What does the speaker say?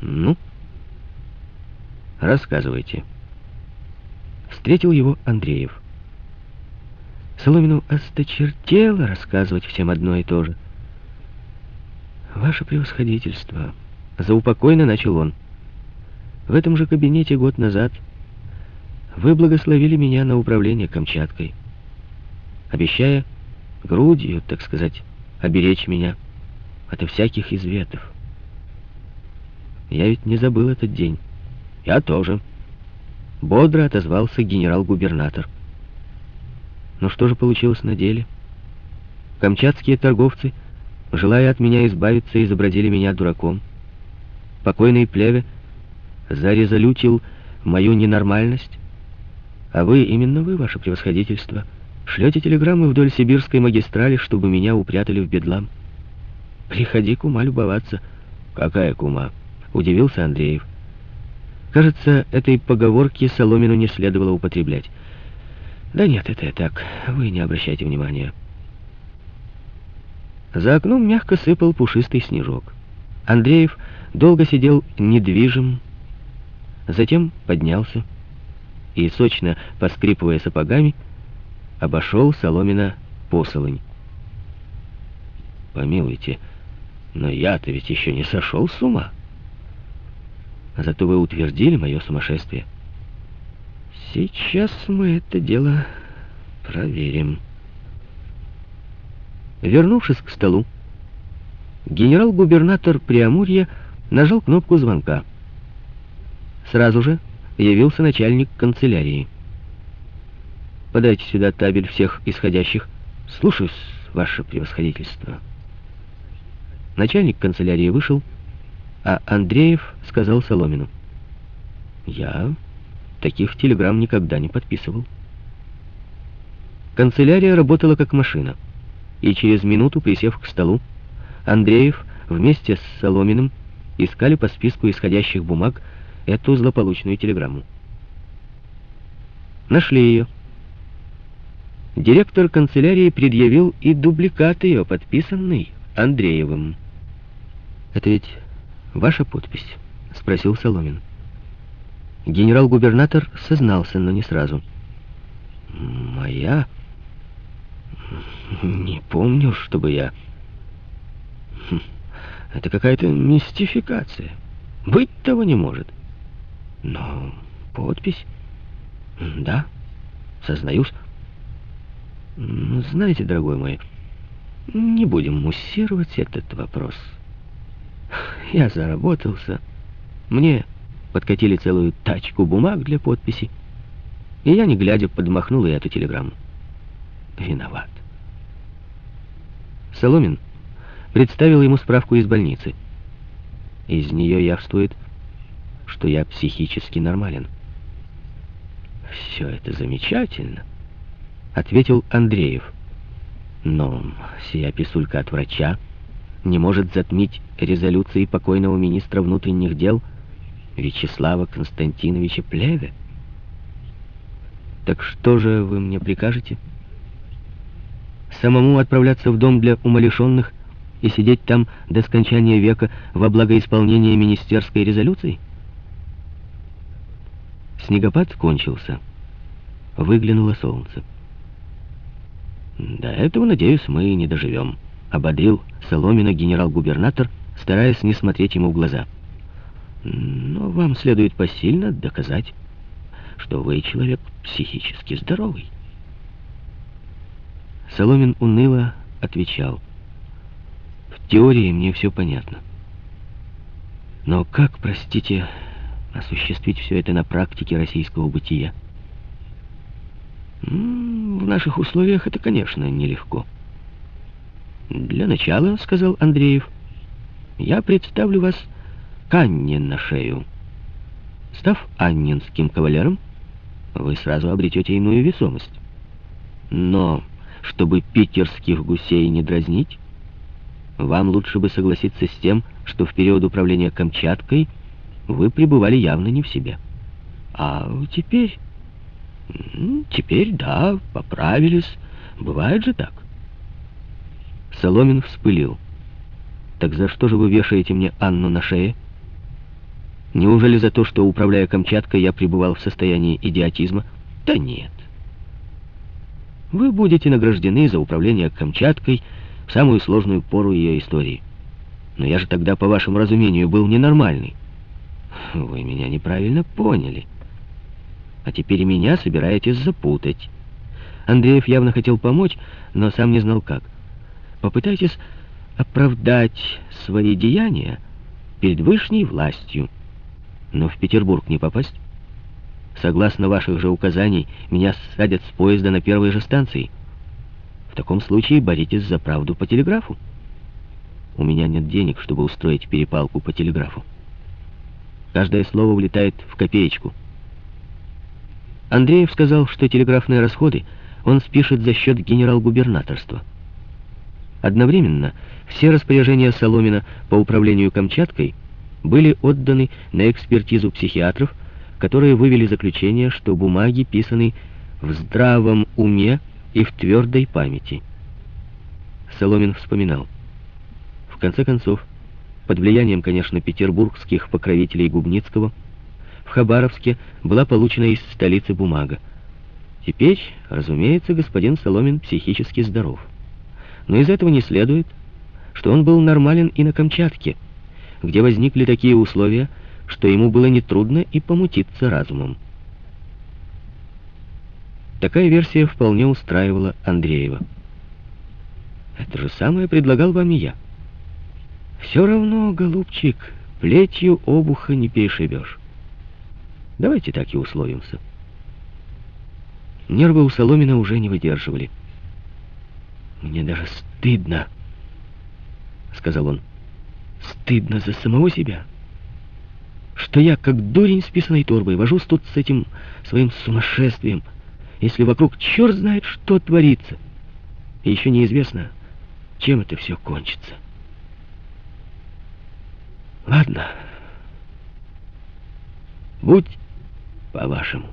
Ну, рассказывайте. Встретил его Андреев. Соломину осточертело рассказывать всем одно и то же. «Ваше превосходительство», — заупокойно начал он. «В этом же кабинете год назад вы благословили меня на управление Камчаткой, обещая грудью, так сказать, оберечь меня от всяких изветов. Я ведь не забыл этот день. Я тоже. Бодро отозвался генерал-губернатор. Но что же получилось на деле? Камчатские торговцы, желая от меня избавиться, изобразили меня дураком. Покойный плеве зарезолютил мою ненормальность, а вы, именно вы, ваше превосходительство, шлете телеграммы вдоль сибирской магистрали, чтобы меня упрятали в бедлам. Приходи, кума, любоваться. Какая кума? Удивился Андреев. Кажется, этой поговорки Соломину не следовало употреблять. Да нет, это я так. Вы не обращайте внимания. За окном мягко сыпал пушистый снежок. Андреев долго сидел недвижим, затем поднялся и, сочно поскрипывая сапогами, обошел Соломина посолонь. «Помилуйте, но я-то ведь еще не сошел с ума». Зато вы утвердили мое сумасшествие. Сейчас мы это дело проверим. Вернувшись к столу, генерал-губернатор Преамурья нажал кнопку звонка. Сразу же явился начальник канцелярии. «Подайте сюда табель всех исходящих. Слушаюсь, ваше превосходительство». Начальник канцелярии вышел, а Андреев сказал Соломину. «Я таких телеграмм никогда не подписывал». Канцелярия работала как машина, и через минуту, присев к столу, Андреев вместе с Соломиным искали по списку исходящих бумаг эту злополучную телеграмму. Нашли ее. Директор канцелярии предъявил и дубликат ее, подписанный Андреевым. Это ведь «Ваша подпись?» — спросил Соломин. Генерал-губернатор сознался, но не сразу. «Моя? Не помню, чтобы я...» хм, «Это какая-то мистификация. Быть того не может. Но подпись? Да, сознаюсь. Знаете, дорогой мой, не будем муссировать этот вопрос». Я заработался. Мне подкатили целую тачку бумаг для подписи. И я, не глядя, подмахнул и эту телеграмму. Виноват. Соломин представил ему справку из больницы. Из нее явствует, что я психически нормален. «Все это замечательно», — ответил Андреев. «Но сия писулька от врача не может затмить резолюции покойного министра внутренних дел Вячеслава Константиновича Плеве. Так что же вы мне прикажете? Самому отправляться в дом для умалишенных и сидеть там до скончания века во благоисполнение министерской резолюции? Снегопад кончился. Выглянуло солнце. До этого, надеюсь, мы не доживем ободрил Соломина генерал-губернатор, стараясь не смотреть ему в глаза. Но вам следует посильно доказать, что вы человек психически здоровый. Соломин уныло отвечал. В теории мне все понятно. Но как, простите, осуществить все это на практике российского бытия? В наших условиях это, конечно, нелегко. «Для начала, — сказал Андреев, — я представлю вас к Анне на шею. Став аннинским кавалером, вы сразу обретете иную весомость. Но, чтобы питерских гусей не дразнить, вам лучше бы согласиться с тем, что в период управления Камчаткой вы пребывали явно не в себе. А теперь... Теперь, да, поправились. Бывает же так. Соломин вспылил. «Так за что же вы вешаете мне Анну на шее?» Неужели за то, что, управляя Камчаткой, я пребывал в состоянии идиотизма? Да нет. Вы будете награждены за управление Камчаткой в самую сложную пору ее истории. Но я же тогда, по вашему разумению, был ненормальный. Вы меня неправильно поняли. А теперь меня собираетесь запутать. Андреев явно хотел помочь, но сам не знал как. Попытайтесь оправдать свои деяния перед высшей властью. Но в Петербург не попасть. Согласно ваших же указаний, меня садят с поезда на первой же станции. В таком случае боритесь за правду по телеграфу. У меня нет денег, чтобы устроить перепалку по телеграфу. Каждое слово влетает в копеечку. Андреев сказал, что телеграфные расходы он спишет за счет генерал-губернаторства. Одновременно все распоряжения Соломина по управлению Камчаткой были отданы на экспертизу психиатров, которые вывели заключение, что бумаги писаны в здравом уме и в твердой памяти. Соломин вспоминал. В конце концов, под влиянием, конечно, петербургских покровителей Губницкого, в Хабаровске была получена из столицы бумага. Теперь, разумеется, господин Соломин психически здоров. Но из этого не следует, что он был нормален и на Камчатке, где возникли такие условия, что ему было нетрудно и помутиться разумом. Такая версия вполне устраивала Андреева. Это же самое предлагал вам и я. Все равно, голубчик, плетью обуха не перешибешь. Давайте так и условимся. Нервы у Соломина уже не выдерживали. «Мне даже стыдно», — сказал он. «Стыдно за самого себя» что я, как дурень с писаной торбой, вожусь тут с этим своим сумасшествием, если вокруг черт знает, что творится. И еще неизвестно, чем это все кончится. Ладно, будь по-вашему.